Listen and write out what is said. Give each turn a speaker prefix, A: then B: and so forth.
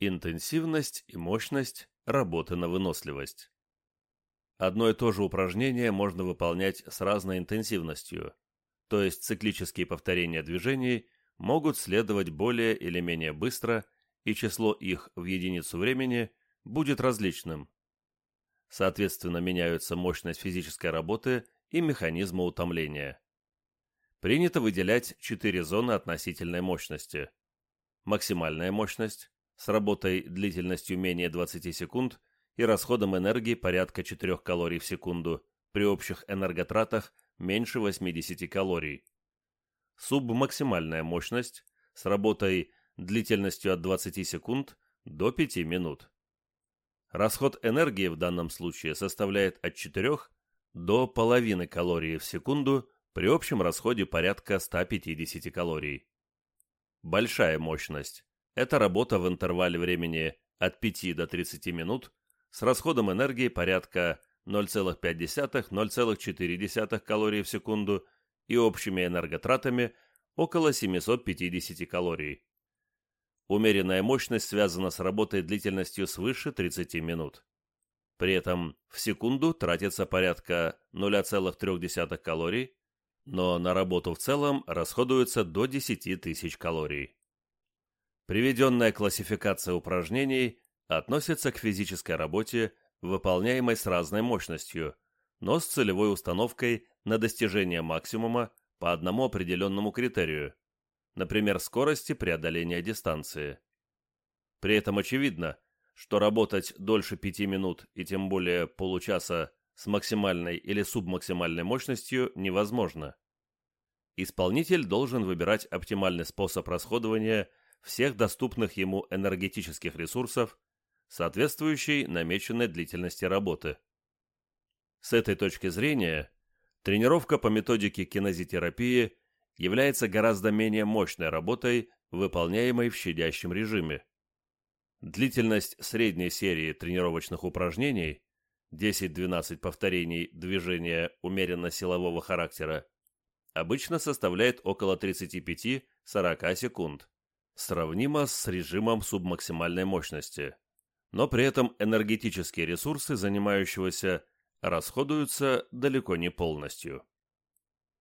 A: Интенсивность и мощность работы на выносливость. Одно и то же упражнение можно выполнять с разной интенсивностью, то есть циклические повторения движений могут следовать более или менее быстро, и число их в единицу времени будет различным. Соответственно, меняются мощность физической работы и механизмы утомления. Принято выделять четыре зоны относительной мощности. Максимальная мощность с работой длительностью менее 20 секунд и расходом энергии порядка 4 калорий в секунду при общих энерготратах меньше 80 калорий. Субмаксимальная мощность с работой длительностью от 20 секунд до 5 минут. Расход энергии в данном случае составляет от 4 до половины калории в секунду при общем расходе порядка 150 калорий. Большая мощность – это работа в интервале времени от 5 до 30 минут с расходом энергии порядка 0,5-0,4 калорий в секунду и общими энерготратами около 750 калорий. Умеренная мощность связана с работой длительностью свыше 30 минут. При этом в секунду тратится порядка 0,3 калорий, но на работу в целом расходуется до 10 тысяч калорий. Приведенная классификация упражнений относится к физической работе, выполняемой с разной мощностью, но с целевой установкой на достижение максимума по одному определенному критерию – например, скорости преодоления дистанции. При этом очевидно, что работать дольше 5 минут и тем более получаса с максимальной или субмаксимальной мощностью невозможно. Исполнитель должен выбирать оптимальный способ расходования всех доступных ему энергетических ресурсов, соответствующий намеченной длительности работы. С этой точки зрения, тренировка по методике кинезитерапии является гораздо менее мощной работой, выполняемой в щадящем режиме. Длительность средней серии тренировочных упражнений 10-12 повторений движения умеренно-силового характера обычно составляет около 35-40 секунд, сравнимо с режимом субмаксимальной мощности. Но при этом энергетические ресурсы занимающегося расходуются далеко не полностью.